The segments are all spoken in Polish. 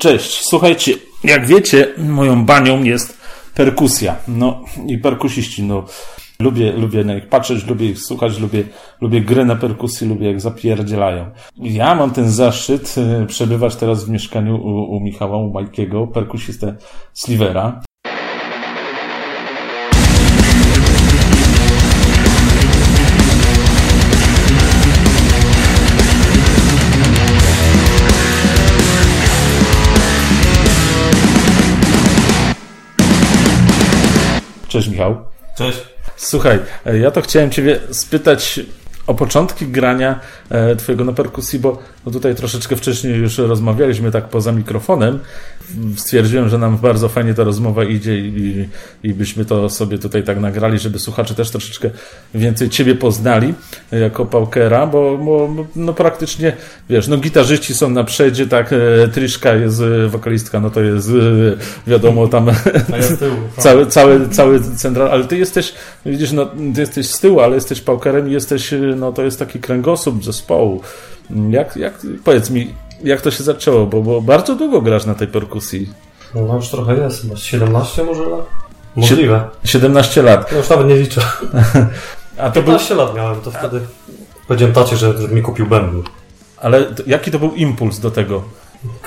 Cześć, słuchajcie, jak wiecie, moją banią jest perkusja. No i perkusiści, no lubię, lubię na nich patrzeć, lubię ich słuchać, lubię, lubię gry na perkusji, lubię jak zapierdzielają. Ja mam ten zaszczyt e, przebywać teraz w mieszkaniu u, u Michała, u Majkiego, perkusistę Slivera. Cześć Michał. Cześć. Słuchaj, e, ja to chciałem Ciebie spytać o początki grania e, Twojego na perkusji, bo, bo tutaj troszeczkę wcześniej już rozmawialiśmy tak poza mikrofonem. Stwierdziłem, że nam bardzo fajnie ta rozmowa idzie i, i byśmy to sobie tutaj tak nagrali, żeby słuchacze też troszeczkę więcej Ciebie poznali jako Paukera, bo, bo no praktycznie, wiesz, no gitarzyści są na przedzie, tak, e, Triszka jest e, wokalistka, no to jest e, wiadomo tam tyłu, cały, cały, cały central, ale Ty jesteś, widzisz, no Ty jesteś z tyłu, ale jesteś Paukerem i jesteś, no to jest taki kręgosłup zespołu. Jak, jak, powiedz mi, jak to się zaczęło, bo, bo bardzo długo grasz na tej perkusji. No już trochę jest, chyba 17 może lat? Możliwe. 17 lat. No już nawet nie liczę. A to był, 15 lat miałem, to wtedy powiedziałem tacie, że, że mi kupił bębny. ale to, jaki to był impuls do tego?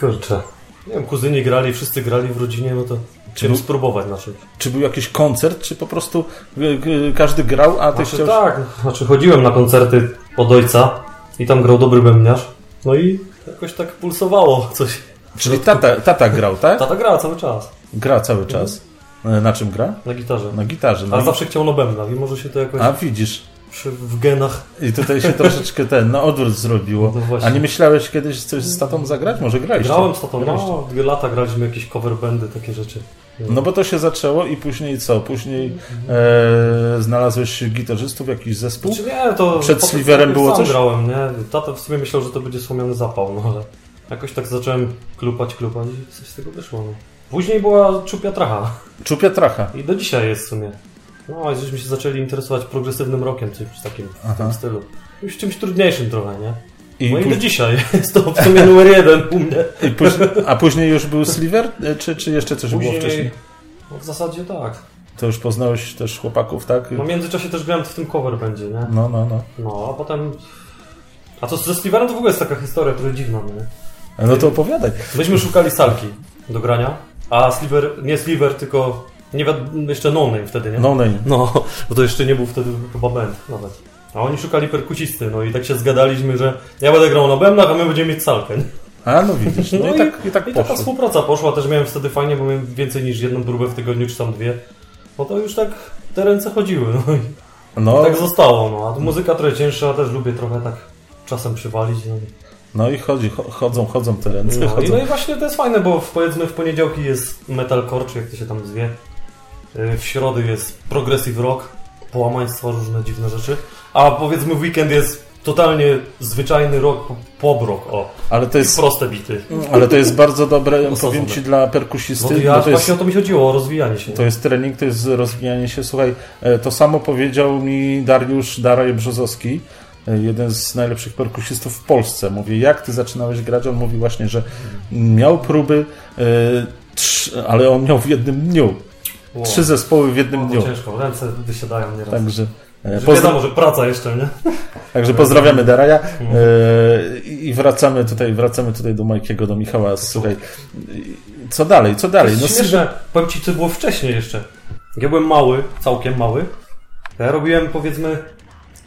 Kurczę. Nie wiem, kuzyni grali, wszyscy grali w rodzinie, no to chciałem był- spróbować naszych. Czy był jakiś koncert, czy po prostu y, y, każdy grał, a ty Znaczy, chciałeś... tak, znaczy chodziłem na koncerty od ojca i tam grał dobry bębniarz. No i jakoś tak pulsowało coś. Czyli tata, tata grał, tak? Tata gra cały czas Gra cały czas. E, Na czym gra? na gitarze. Na gitarze. No Ale i- zawsze chciał na bębnach i może się to jakoś A widzisz. Przy, w genach... I tutaj się troszeczkę ten, na odwrót zrobiło. No. A nie myślałeś kiedyś coś z tatą zagrać? Może graliście? Grałem z tatą, Graliście. no, dwie lata graliśmy jakieś cover bandy, takie rzeczy. No bo to się zaczęło i później co? Później e, znalazłeś gitarzystów, jakiś zespół? Znaczy nie, to Przed Sliverem sobie było coś? grałem, nie? Tata w sumie myślał, że to będzie słomiany zapał, no ale jakoś tak zacząłem klupać, klupać i coś z tego wyszło, no. Później była czupia tracha Czupia tracha. i do dzisiaj jest w sumie. No i żeśmy się zaczęli interesować progresywnym rockiem, czymś takim w tym stylu. Już czymś trudniejszym trochę, nie? I, No i do dzisiaj jest to w sumie numer jeden u mnie. później, a później już był Sliver? E, Czy, czy jeszcze coś było wcześniej? No w zasadzie tak. To już poznałeś też chłopaków, tak? No w międzyczasie też grałem w tym cover będzie, nie? No, no, no. No, a potem... A to ze Sliverem to w ogóle jest taka historia, która dziwna, no nie? No to opowiadaj. Myśmy szukali salki do grania, a Sliver, nie Sliver, tylko nie wiad- jeszcze No Name wtedy, nie? No name. No, bo to jeszcze nie był wtedy chyba band nawet. A oni szukali perkusisty, no i tak się zgadaliśmy, że ja będę grał na bębnach, a my będziemy mieć salkę. nie? A no widzisz, no, i, tak, i tak I taka współpraca poszła, też miałem wtedy fajnie, bo miałem więcej niż jedną próbę w tygodniu, czy tam dwie. No to już tak te ręce chodziły, no i No, tak zostało, no. A muzyka trochę cięższa, też lubię trochę tak czasem przywalić. No. i- no i chodzi, cho- chodzą, chodzą te ręce, No, i, chodzą. no i właśnie to jest fajne, bo w, powiedzmy w poniedziałki jest metalcore, czy jak to się tam zwie. Yy, W środy jest progressive rock, połamaństwa, różne dziwne rzeczy. A powiedzmy weekend jest totalnie zwyczajny rock, pop rock, o. Ale to I jest, proste bity. ale to jest bardzo dobre, Osadzone. powiem Ci, dla No perkusisty. to bo ja to właśnie o to mi chodziło, o rozwijanie się. to jest trening, to jest rozwijanie się. Słuchaj, e, to samo powiedział mi Dariusz Daraj Brzozowski, e, jeden z najlepszych perkusistów w Polsce. Mówię, jak Ty zaczynałeś grać? On mówi właśnie, że miał próby, e, ale on miał w jednym dniu. Wow. Trzy zespoły w jednym dniu. ciężko, ręce wysiadają nieraz. Także, e, pozdra- wiadomo, że praca jeszcze, nie? także pozdrawiamy Daraja e, i wracamy tutaj, wracamy tutaj do Majkiego, do Michała. Słuchaj, co dalej, co dalej? No, śmieszne. Powiem Ci, co było wcześniej jeszcze. Ja byłem mały, całkiem mały, ja robiłem, powiedzmy,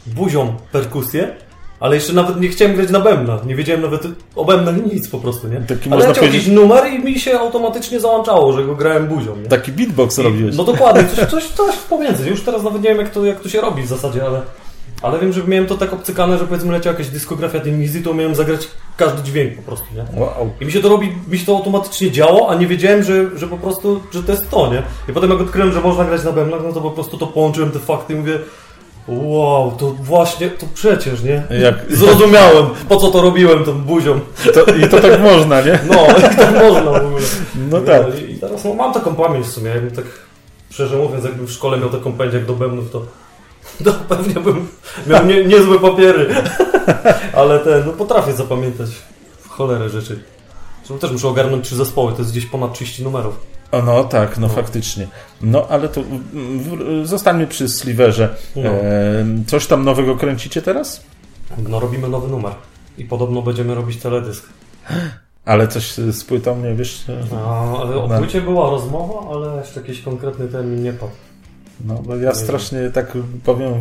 buzią perkusję, ale jeszcze nawet nie chciałem grać na bębnach. Nie wiedziałem nawet o bębnach nic po prostu, nie? Taki ale leciał powiedzieć- jakiś numer i mi się automatycznie załączało, że go grałem buzią, nie? taki beatbox I- robiłeś. No dokładnie, coś, coś, coś pomiędzy. Już teraz nawet nie wiem, jak to, jak to się robi w zasadzie, ale... Ale wiem, że miałem to tak obcykane, że powiedzmy leciała jakaś dyskografia tej Mizy, to miałem zagrać każdy dźwięk po prostu, nie? Wow. I mi się to robi, mi się to automatycznie działo, a nie wiedziałem, że, że po prostu, że to jest to, nie? I potem jak odkryłem, że można grać na bębnach, no to po prostu to połączyłem te fakty i mówię wow, to właśnie, to przecież, nie? Jak, Zrozumiałem, po co to robiłem tą buzią. to, I to tak można, nie? No, i tak można w ogóle. No tak. I, i teraz no, mam taką pamięć w sumie, jakbym tak, szczerze mówiąc, jakbym w szkole miał taką pamięć jak do bębnów, to, to pewnie bym miał nie, niezłe papiery. Ale ten, no potrafię zapamiętać w cholerę rzeczy. Zresztą też muszę ogarnąć trzy zespoły, to jest gdzieś ponad 30 numerów. No tak, no, No. faktycznie. No ale to mm, zostańmy przy Sliverze. No. E, coś tam nowego kręcicie teraz? No robimy nowy numer. I podobno będziemy robić teledysk. Ale coś z płytą, nie wiesz? A, ale o No. płycie była rozmowa, ale jeszcze jakiś konkretny termin nie padł. No, bo ja strasznie tak powiem,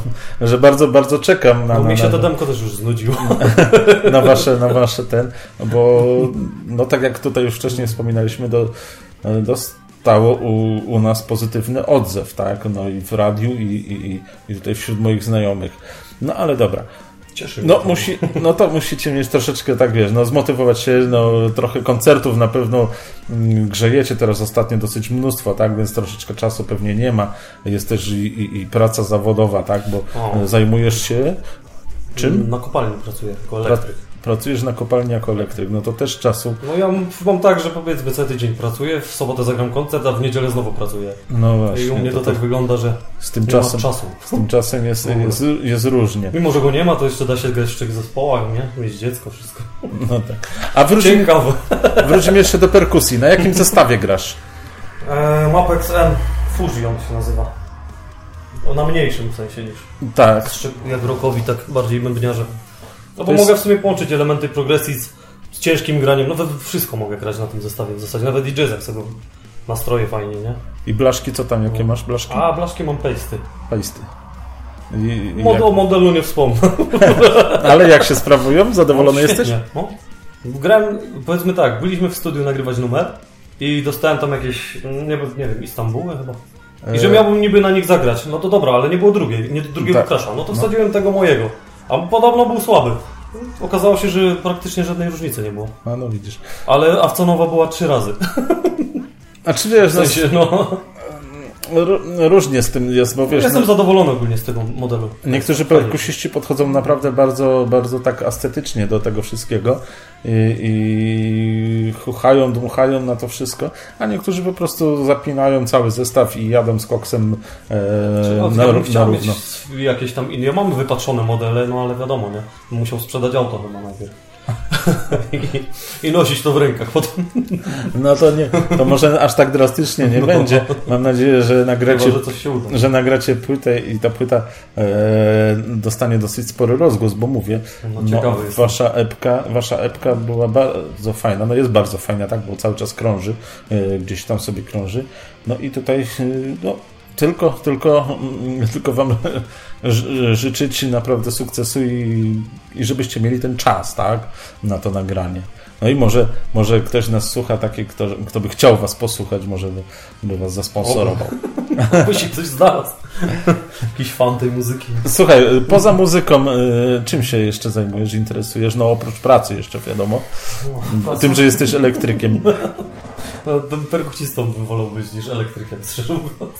że bardzo, bardzo czekam na, No na, mi się na, to demko też już znudziło. na, wasze, na wasze ten, bo no tak jak tutaj już wcześniej wspominaliśmy, do, dostało u, u nas pozytywny odzew, tak? No i w radiu i, i, i- tutaj wśród moich znajomych. No ale dobra. Cieszy. No, to. musi, no to musicie mieć troszeczkę, tak wiesz, no zmotywować się, no trochę koncertów na pewno mm, grzejecie teraz ostatnio dosyć mnóstwo, tak, więc troszeczkę czasu pewnie nie ma. Jest też i, i, i praca zawodowa, tak, bo O. zajmujesz się czym? Na kopalni pracuję, jako elektryk. Pracujesz na kopalni jako elektryk, no to też czasu, No ja mam- tak, że powiedzmy cały tydzień pracuję, w sobotę zagram koncert, a w niedzielę znowu pracuję. no właśnie. I u mnie to, tak wygląda, że z tym czasem, czasu. z tym czasem jest, jest, jest różnie. Mimo, że go nie ma, to jeszcze da się grać w trzech zespołach, nie? Mieć dziecko, wszystko. No tak. A wróćmy, Ciekawe. wróćmy jeszcze do perkusji. Na jakim zestawie grasz? E, Mapex M Fusion się nazywa. O, na mniejszym w sensie niż Tak, jak rockowi, tak bardziej bębniarze. No bo jest- mogę w sumie połączyć elementy progresji z, ciężkim graniem. No we- wszystko mogę grać na tym zestawie w zasadzie. Nawet i jazzek sobie nastroje fajnie, nie? i blaszki, co tam, jakie masz blaszki? A, blaszki mam pasty. Paisty. I, i Mod, jak, o modelu nie wspomnę. ale jak się sprawują? Zadowolony No, jesteś? No. Grałem, powiedzmy tak, byliśmy w studiu nagrywać numer i dostałem tam jakieś, nie, wiem- nie wiem, Istambuły chyba. I że E, miałbym niby na nich zagrać. No to dobra, ale nie było drugiej, nie, drugiego Tak. crasha. No to wsadziłem tego mojego. A podobno był słaby. Okazało się, że praktycznie żadnej różnicy nie było. A no widzisz. Ale Awconowa była trzy razy. A czy wiesz, W sensie, no, różnie z tym jest, bo wiesz, jestem no, zadowolony ogólnie z tego modelu. niektórzy perkusiści podchodzą naprawdę bardzo, bardzo tak estetycznie do tego wszystkiego i, i chuchają, dmuchają na to wszystko, a niektórzy po prostu zapinają cały zestaw i jadą z koksem e, No, na, ja na równo. jakieś tam inne. Ja mam wypatrzone modele, no ale wiadomo, nie? Musiał sprzedać auto chyba najpierw. I, I nosić to w rękach potem. No to nie, to może aż tak drastycznie nie No. będzie. Mam nadzieję, że nagracie Chyba, że że nagracie płytę i ta płyta e, dostanie dosyć spory rozgłos, bo mówię, No, no, wasza epka, wasza epka była bardzo fajna, no jest bardzo fajna, tak, bo cały czas krąży, e, gdzieś tam sobie krąży, no i tutaj e, no, tylko, tylko, mm, tylko wam ży- życzyć naprawdę sukcesu i, i żebyście mieli ten czas, tak, na to nagranie. No i może, może ktoś nas słucha, taki, kto, kto by chciał was posłuchać, może by, by was zasponsorował. By się ktoś znalazł. Jakiś fan tej muzyki. Słuchaj, poza muzyką, y, czym się jeszcze zajmujesz, interesujesz? No oprócz pracy jeszcze wiadomo. No, Tym, że jesteś elektrykiem. No, tym perkusistą bym wolał być niż elektrykiem, szczerze mówiąc.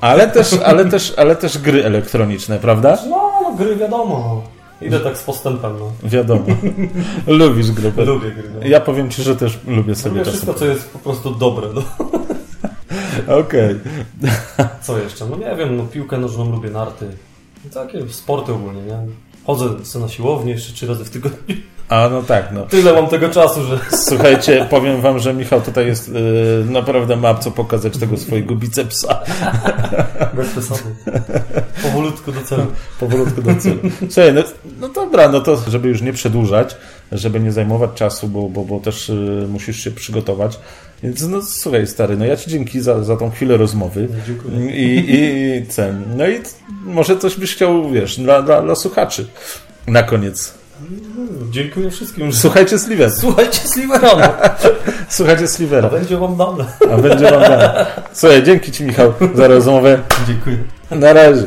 Ale też, ale też, ale też gry elektroniczne, prawda? No, no gry wiadomo. Idę tak z postępem, no. Wiadomo. Lubisz gry. pewnie. Lubię gry. No. Ja powiem ci, że też lubię sobie Lubię wszystko, co jest po prostu dobre. No. Okej. Co jeszcze? No nie wiem, no piłkę nożną lubię, narty. Takie sporty ogólnie, nie? Chodzę sobie na siłownię jeszcze trzy razy w tygodniu. A no tak, no. Tyle mam tego czasu, że... Słuchajcie, powiem wam, że Michał tutaj jest, y, naprawdę ma co pokazać tego swojego bicepsa. Bez przesady. Powolutku do celu. powolutku do celu. Słuchaj, no, no dobra, no to żeby już nie przedłużać, żeby nie zajmować czasu, bo, bo, bo też y, musisz się przygotować. Więc no słuchaj stary, no ja Ci dzięki za, za tą chwilę rozmowy. No, dziękuję. I, i, i ten. No i może coś byś chciał, wiesz, dla, dla, dla słuchaczy. Na koniec. Dziękuję wszystkim. Słuchajcie Slivera. Słuchajcie Sliverano. Słuchajcie A Slivera. będzie wam dane. A będzie wam dane. Słuchaj, dzięki Ci Michał za rozmowę. Dziękuję. Na razie.